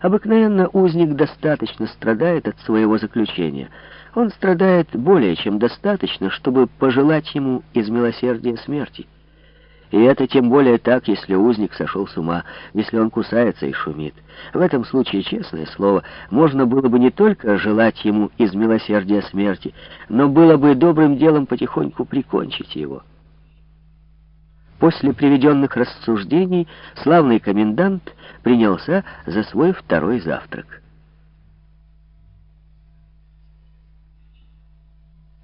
Обыкновенно узник достаточно страдает от своего заключения. Он страдает более чем достаточно, чтобы пожелать ему из милосердия смерти. И это тем более так, если узник сошел с ума, если он кусается и шумит. В этом случае, честное слово, можно было бы не только желать ему из милосердия смерти, но было бы добрым делом потихоньку прикончить его. После приведенных рассуждений славный комендант принялся за свой второй завтрак.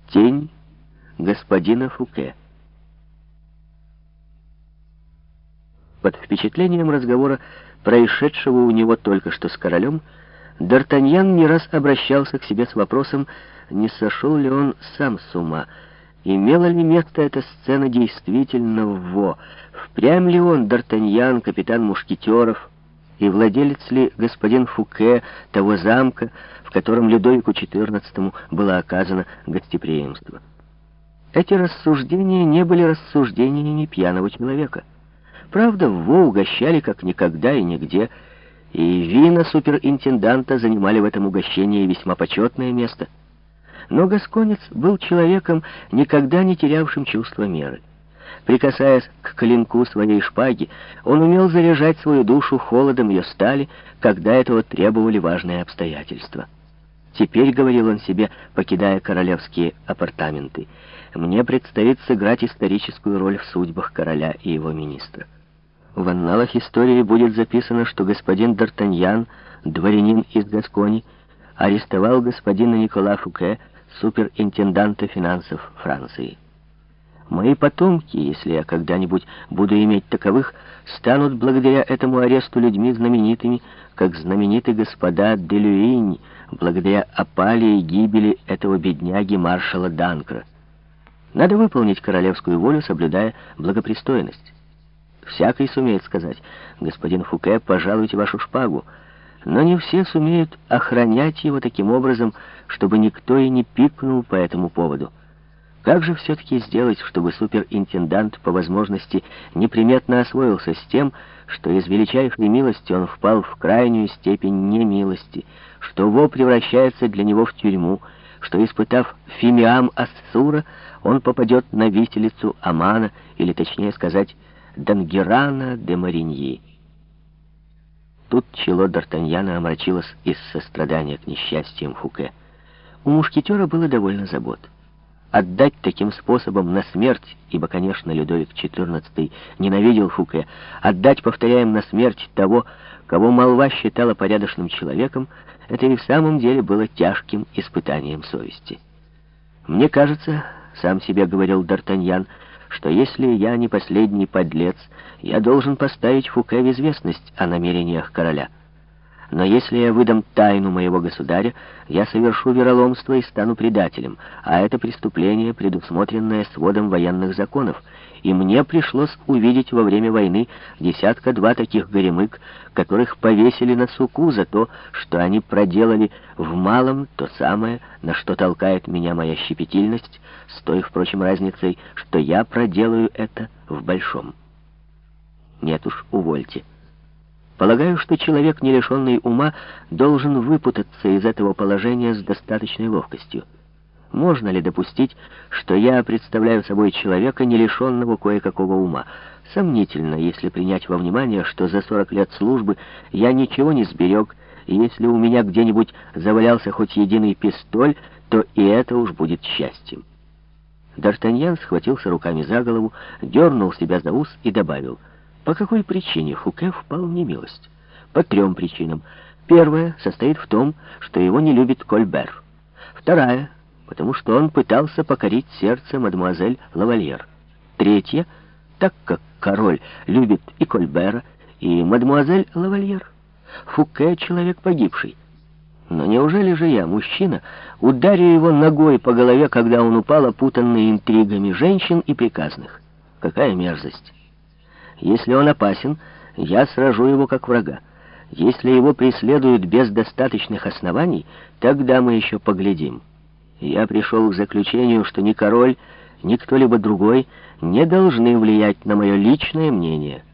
Тень господина Фуке Под впечатлением разговора, происшедшего у него только что с королем, Д'Артаньян не раз обращался к себе с вопросом, не сошел ли он сам с ума, имела ли место эта сцена действительно Во, впрямь ли он, Д'Артаньян, капитан мушкетеров, и владелец ли господин Фуке того замка, в котором Людовику XIV было оказано гостеприимство. Эти рассуждения не были рассуждениями пьяного человека — Правда, Во угощали как никогда и нигде, и вина суперинтенданта занимали в этом угощении весьма почетное место. Но Гасконец был человеком, никогда не терявшим чувства меры. Прикасаясь к клинку своей шпаги, он умел заряжать свою душу холодом ее стали, когда этого требовали важные обстоятельства. «Теперь», — говорил он себе, покидая королевские апартаменты, — «мне предстоит сыграть историческую роль в судьбах короля и его министра». В анналах истории будет записано, что господин Д'Артаньян, дворянин из Гаскони, арестовал господина Никола Фуке, суперинтенданта финансов Франции. Мои потомки, если я когда-нибудь буду иметь таковых, станут благодаря этому аресту людьми знаменитыми, как знаменитый господа Делюинь, благодаря опале и гибели этого бедняги маршала Данкра. Надо выполнить королевскую волю, соблюдая благопристойность. Всякий сумеет сказать, господин Фуке, пожалуйте вашу шпагу. Но не все сумеют охранять его таким образом, чтобы никто и не пикнул по этому поводу. Как же все-таки сделать, чтобы суперинтендант по возможности неприметно освоился с тем, что из величайшей милости он впал в крайнюю степень немилости, что Во превращается для него в тюрьму, что, испытав фимиам Ассура, он попадет на виселицу Амана, или, точнее сказать, Дангерана де Мариньи. Тут чело Д'Артаньяна омрачилось из сострадания к несчастьям Фуке. У мушкетера было довольно забот. Отдать таким способом на смерть, ибо, конечно, Людовик XIV ненавидел Фуке, отдать, повторяем, на смерть того, кого молва считала порядочным человеком, это и в самом деле было тяжким испытанием совести. «Мне кажется, — сам себе говорил Д'Артаньян, — что если я не последний подлец, я должен поставить Фуке в известность о намерениях короля. Но если я выдам тайну моего государя, я совершу вероломство и стану предателем, а это преступление, предусмотренное сводом военных законов, и мне пришлось увидеть во время войны десятка-два таких горемык, которых повесили на суку за то, что они проделали в малом то самое, на что толкает меня моя щепетильность, с той, впрочем, разницей, что я проделаю это в большом. Нет уж, увольте. Полагаю, что человек, не лишенный ума, должен выпутаться из этого положения с достаточной ловкостью. Можно ли допустить, что я представляю собой человека, не лишенного кое-какого ума? Сомнительно, если принять во внимание, что за 40 лет службы я ничего не сберег, и если у меня где-нибудь завалялся хоть единый пистоль, то и это уж будет счастьем. Д'Артаньян схватился руками за голову, дернул себя за ус и добавил, по какой причине Фуке впал в немилость? По трем причинам. Первая состоит в том, что его не любит Кольбер. Вторая потому что он пытался покорить сердце мадемуазель Лавальер. Третье, так как король любит и Кольбера, и мадемуазель Лавальер. Фуке — человек погибший. Но неужели же я, мужчина, ударю его ногой по голове, когда он упал, опутанный интригами женщин и приказных? Какая мерзость! Если он опасен, я сражу его как врага. Если его преследуют без достаточных оснований, тогда мы еще поглядим» я пришел к заключению, что ни король, ни кто-либо другой не должны влиять на мое личное мнение —